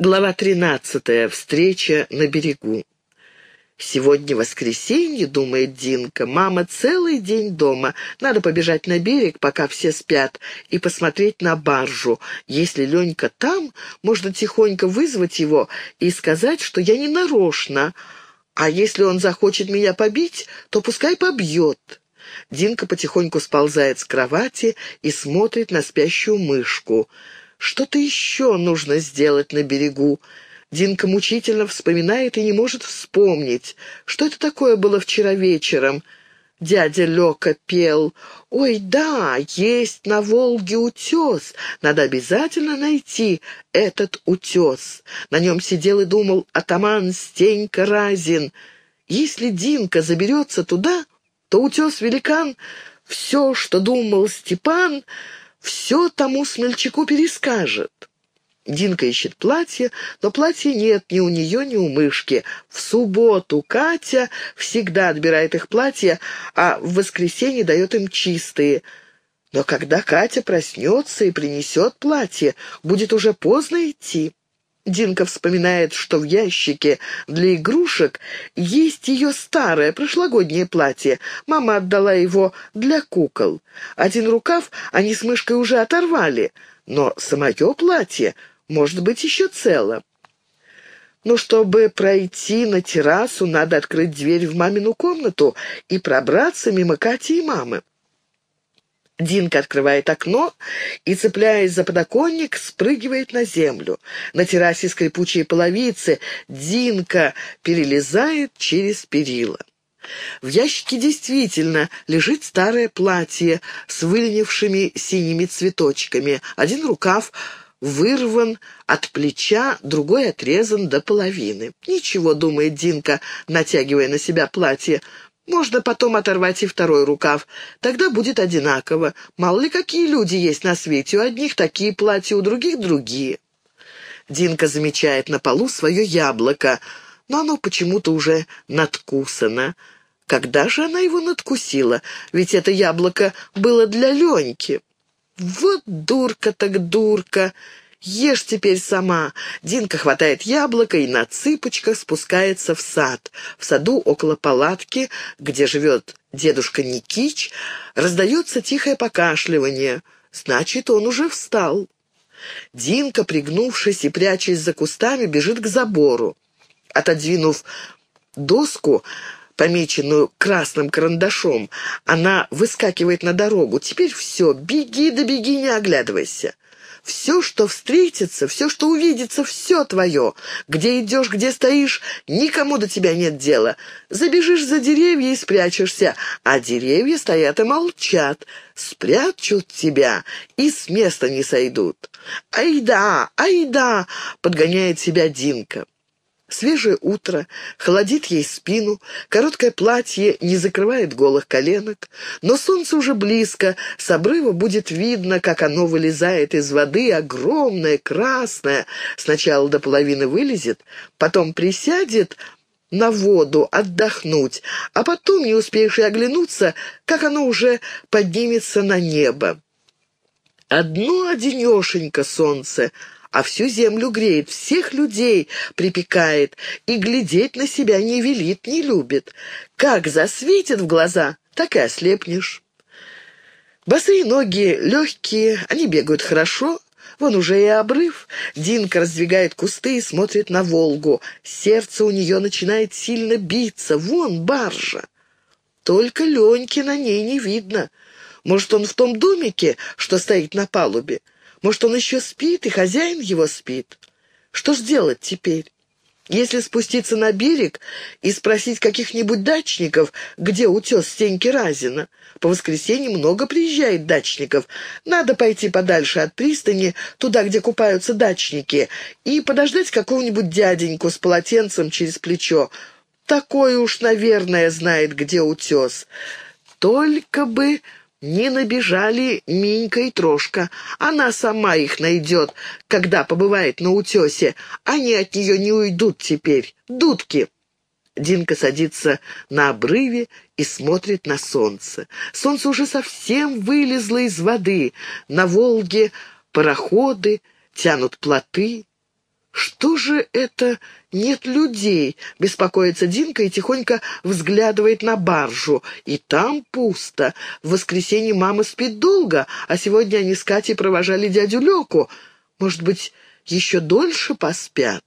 Глава 13. Встреча на берегу. «Сегодня воскресенье», — думает Динка. «Мама целый день дома. Надо побежать на берег, пока все спят, и посмотреть на баржу. Если Ленька там, можно тихонько вызвать его и сказать, что я не нарочно. А если он захочет меня побить, то пускай побьет». Динка потихоньку сползает с кровати и смотрит на спящую мышку. Что-то еще нужно сделать на берегу. Динка мучительно вспоминает и не может вспомнить. Что это такое было вчера вечером? Дядя Лёка пел. «Ой, да, есть на Волге утес. Надо обязательно найти этот утес». На нем сидел и думал атаман Стенька Разин. Если Динка заберется туда, то утес-великан, все, что думал Степан, все тому смельчаку перескажет. Динка ищет платье, но платья нет ни у нее, ни у мышки. В субботу Катя всегда отбирает их платья, а в воскресенье дает им чистые. Но когда Катя проснется и принесет платье, будет уже поздно идти. Динка вспоминает, что в ящике для игрушек есть ее старое прошлогоднее платье. Мама отдала его для кукол. Один рукав они с мышкой уже оторвали, но самое платье может быть еще цело. Но чтобы пройти на террасу, надо открыть дверь в мамину комнату и пробраться мимо Кати и мамы. Динка открывает окно и, цепляясь за подоконник, спрыгивает на землю. На террасе скрипучие половицы Динка перелезает через перила. В ящике действительно лежит старое платье с выленившими синими цветочками. Один рукав вырван от плеча, другой отрезан до половины. «Ничего», — думает Динка, натягивая на себя платье, — можно потом оторвать и второй рукав. Тогда будет одинаково. Мало ли какие люди есть на свете. У одних такие платья, у других другие. Динка замечает на полу свое яблоко, но оно почему-то уже надкусано. Когда же она его надкусила? Ведь это яблоко было для Леньки. Вот дурка так дурка! Ешь теперь сама. Динка хватает яблоко и на цыпочках спускается в сад. В саду около палатки, где живет дедушка Никич, раздается тихое покашливание. Значит, он уже встал. Динка, пригнувшись и прячась за кустами, бежит к забору. Отодвинув доску, помеченную красным карандашом, она выскакивает на дорогу. «Теперь все, беги да беги, не оглядывайся». Все, что встретится, все, что увидится, все твое. Где идешь, где стоишь, никому до тебя нет дела. Забежишь за деревья и спрячешься, а деревья стоят и молчат. Спрячут тебя и с места не сойдут. «Ай да, ай да!» — подгоняет себя Динка. Свежее утро холодит ей спину, короткое платье не закрывает голых коленок, но солнце уже близко, с обрыва будет видно, как оно вылезает из воды, огромное, красное, сначала до половины вылезет, потом присядет на воду отдохнуть, а потом, не успеешь и оглянуться, как оно уже поднимется на небо. Одно одинешенько солнце — а всю землю греет, всех людей припекает и глядеть на себя не велит, не любит. Как засветит в глаза, так и ослепнешь. Босые ноги легкие, они бегают хорошо, Вон уже и обрыв. Динка раздвигает кусты и смотрит на Волгу. Сердце у нее начинает сильно биться. Вон баржа. Только Леньки на ней не видно. Может, он в том домике, что стоит на палубе? Может, он еще спит, и хозяин его спит? Что ж делать теперь? Если спуститься на берег и спросить каких-нибудь дачников, где утес Стеньки Разина? По воскресеньям много приезжает дачников. Надо пойти подальше от пристани, туда, где купаются дачники, и подождать какого-нибудь дяденьку с полотенцем через плечо. Такой уж, наверное, знает, где утес. Только бы не набежали Минька и Трошка. Она сама их найдет, когда побывает на утесе. Они от нее не уйдут теперь. Дудки!» Динка садится на обрыве и смотрит на солнце. Солнце уже совсем вылезло из воды. На Волге пароходы тянут плоты. «Что же это нет людей?» — беспокоится Динка и тихонько взглядывает на баржу. И там пусто. В воскресенье мама спит долго, а сегодня они с Катей провожали дядю Леку. Может быть, еще дольше поспят?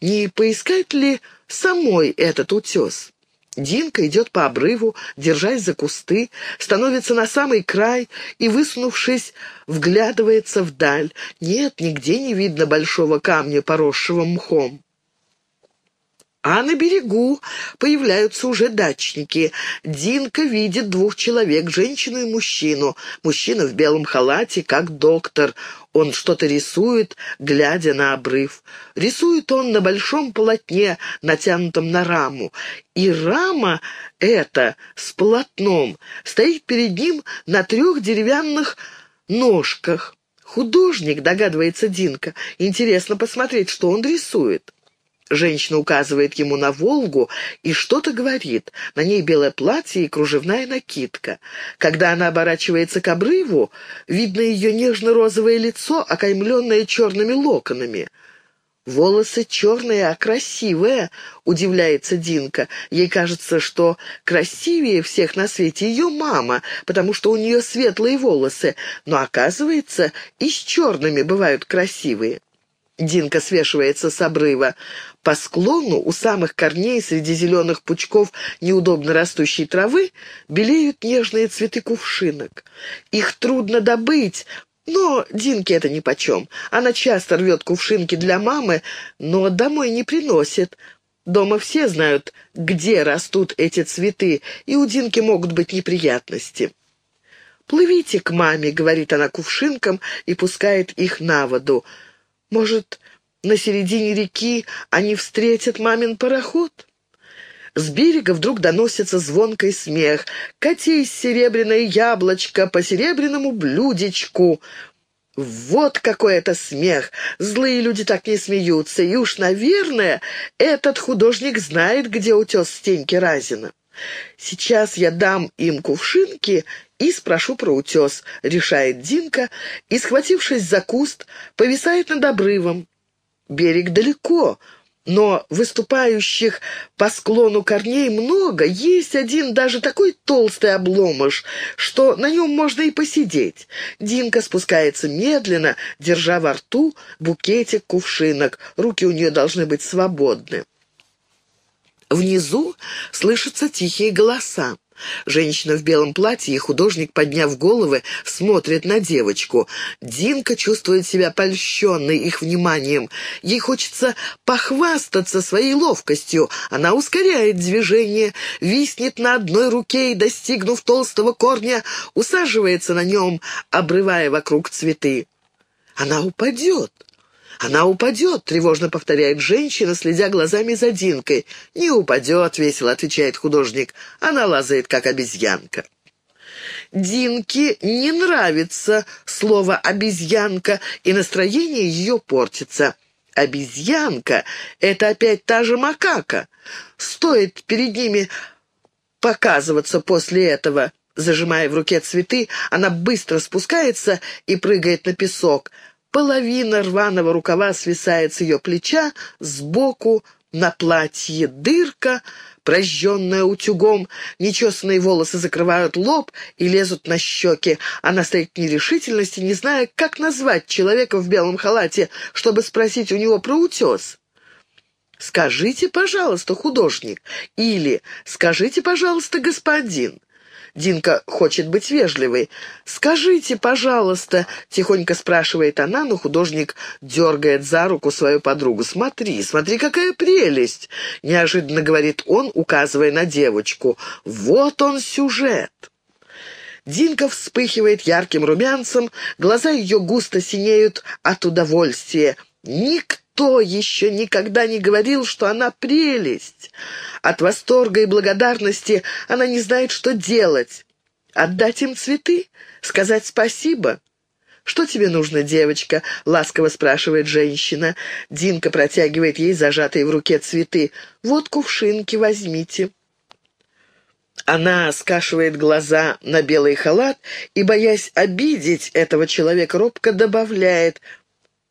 Не поискать ли самой этот утес? Динка идет по обрыву, держась за кусты, становится на самый край и, высунувшись, вглядывается вдаль. Нет, нигде не видно большого камня, поросшего мхом. А на берегу появляются уже дачники. Динка видит двух человек, женщину и мужчину. Мужчина в белом халате, как доктор. Он что-то рисует, глядя на обрыв. Рисует он на большом полотне, натянутом на раму. И рама эта с полотном стоит перед ним на трех деревянных ножках. Художник, догадывается Динка. Интересно посмотреть, что он рисует. Женщина указывает ему на Волгу и что-то говорит. На ней белое платье и кружевная накидка. Когда она оборачивается к обрыву, видно ее нежно-розовое лицо, окаймленное черными локонами. «Волосы черные, а красивые», — удивляется Динка. Ей кажется, что красивее всех на свете ее мама, потому что у нее светлые волосы, но, оказывается, и с черными бывают красивые. Динка свешивается с обрыва. По склону у самых корней среди зеленых пучков неудобно растущей травы белеют нежные цветы кувшинок. Их трудно добыть, но Динке это нипочем. Она часто рвет кувшинки для мамы, но домой не приносит. Дома все знают, где растут эти цветы, и у Динки могут быть неприятности. «Плывите к маме», — говорит она кувшинкам и пускает их на воду. «Может, на середине реки они встретят мамин пароход. С берега вдруг доносится звонкий смех. «Катись, серебряное яблочко, по серебряному блюдечку!» Вот какой это смех! Злые люди так не смеются, и уж, наверное, этот художник знает, где утес Стеньки Разина. Сейчас я дам им кувшинки и спрошу про утес, решает Динка, и, схватившись за куст, повисает над обрывом. Берег далеко, но выступающих по склону корней много. Есть один даже такой толстый обломыш, что на нем можно и посидеть. Динка спускается медленно, держа во рту букетик кувшинок. Руки у нее должны быть свободны. Внизу слышатся тихие голоса. Женщина в белом платье и художник, подняв головы, смотрят на девочку. Динка чувствует себя польщенной их вниманием. Ей хочется похвастаться своей ловкостью. Она ускоряет движение, виснет на одной руке и, достигнув толстого корня, усаживается на нем, обрывая вокруг цветы. Она упадет. «Она упадет», — тревожно повторяет женщина, следя глазами за Динкой. «Не упадет», — весело отвечает художник. «Она лазает, как обезьянка». Динке не нравится слово «обезьянка», и настроение ее портится. Обезьянка — это опять та же макака. Стоит перед ними показываться после этого. Зажимая в руке цветы, она быстро спускается и прыгает на песок. Половина рваного рукава свисает с ее плеча, сбоку на платье дырка, прожженная утюгом, нечесанные волосы закрывают лоб и лезут на щеки. Она стоит в нерешительности, не зная, как назвать человека в белом халате, чтобы спросить у него про утес. «Скажите, пожалуйста, художник» или «Скажите, пожалуйста, господин». Динка хочет быть вежливой. «Скажите, пожалуйста», — тихонько спрашивает она, но художник дергает за руку свою подругу. «Смотри, смотри, какая прелесть!» — неожиданно говорит он, указывая на девочку. «Вот он сюжет!» Динка вспыхивает ярким румянцем, глаза ее густо синеют от удовольствия. Никто еще никогда не говорил, что она прелесть. От восторга и благодарности она не знает, что делать. Отдать им цветы? Сказать спасибо? «Что тебе нужно, девочка?» — ласково спрашивает женщина. Динка протягивает ей зажатые в руке цветы. «Вот кувшинки, возьмите». Она скашивает глаза на белый халат и, боясь обидеть этого человека, робко добавляет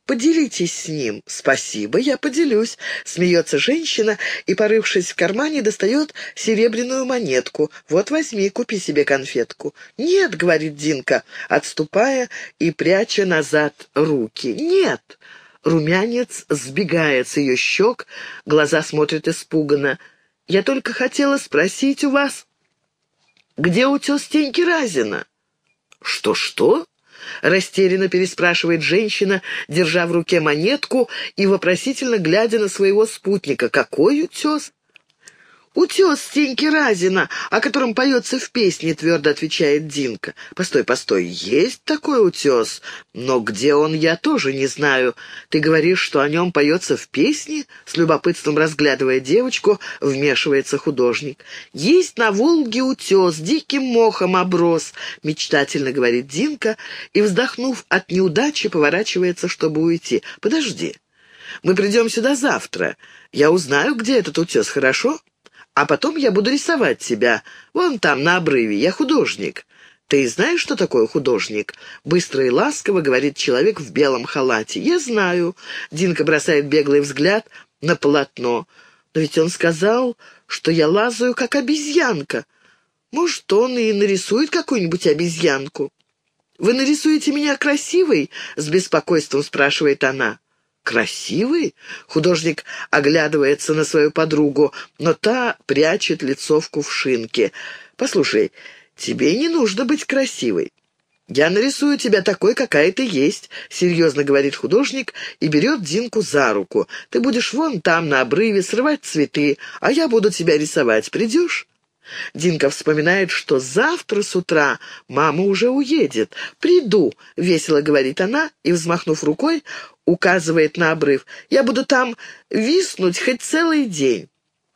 Поделитесь с ним. Спасибо, я поделюсь. Смеется женщина и, порывшись в кармане, достает серебряную монетку. Вот возьми, купи себе конфетку. Нет, говорит Динка, отступая и пряча назад руки. Нет. Румянец сбегает с ее щек, глаза смотрят испуганно. «Я только хотела спросить у вас, где утес Теньки Разина?» «Что-что?» — растерянно переспрашивает женщина, держа в руке монетку и вопросительно глядя на своего спутника. «Какой утес?» «Утес Стеньки Разина, о котором поется в песне», — твердо отвечает Динка. «Постой, постой, есть такой утес, но где он, я тоже не знаю. Ты говоришь, что о нем поется в песне?» С любопытством разглядывая девочку, вмешивается художник. «Есть на Волге утес, диким мохом оброс», — мечтательно говорит Динка, и, вздохнув от неудачи, поворачивается, чтобы уйти. «Подожди, мы придем сюда завтра. Я узнаю, где этот утес, хорошо?» А потом я буду рисовать тебя. Вон там, на обрыве. Я художник. Ты знаешь, что такое художник?» Быстро и ласково говорит человек в белом халате. «Я знаю». Динка бросает беглый взгляд на полотно. «Но ведь он сказал, что я лазаю, как обезьянка. Может, он и нарисует какую-нибудь обезьянку?» «Вы нарисуете меня красивой?» — с беспокойством спрашивает она. «Красивый?» — художник оглядывается на свою подругу, но та прячет лицо в кувшинке. «Послушай, тебе не нужно быть красивой. «Я нарисую тебя такой, какая ты есть», — серьезно говорит художник и берет Динку за руку. «Ты будешь вон там, на обрыве, срывать цветы, а я буду тебя рисовать. Придешь?» Динка вспоминает, что завтра с утра мама уже уедет. «Приду», — весело говорит она, и, взмахнув рукой, указывает на обрыв. «Я буду там виснуть хоть целый день».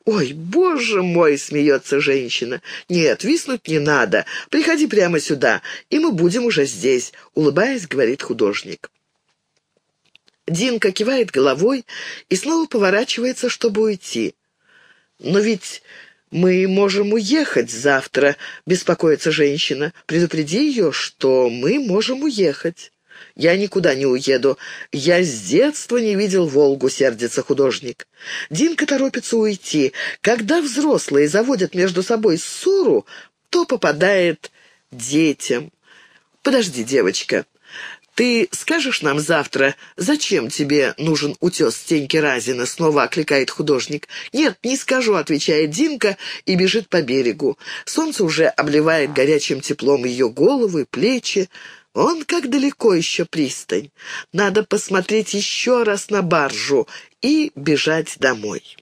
«Ой, боже мой!» — смеется женщина. «Нет, виснуть не надо. Приходи прямо сюда, и мы будем уже здесь», — улыбаясь, говорит художник. Динка кивает головой и снова поворачивается, чтобы уйти. «Но ведь «Мы можем уехать завтра», — беспокоится женщина. «Предупреди ее, что мы можем уехать». «Я никуда не уеду. Я с детства не видел Волгу», — сердится художник. Динка торопится уйти. Когда взрослые заводят между собой ссору, то попадает детям. «Подожди, девочка. «Ты скажешь нам завтра, зачем тебе нужен утес Стеньки Разина?» — снова окликает художник. «Нет, не скажу», — отвечает Динка и бежит по берегу. Солнце уже обливает горячим теплом ее головы, плечи. Он как далеко еще пристань. Надо посмотреть еще раз на баржу и бежать домой.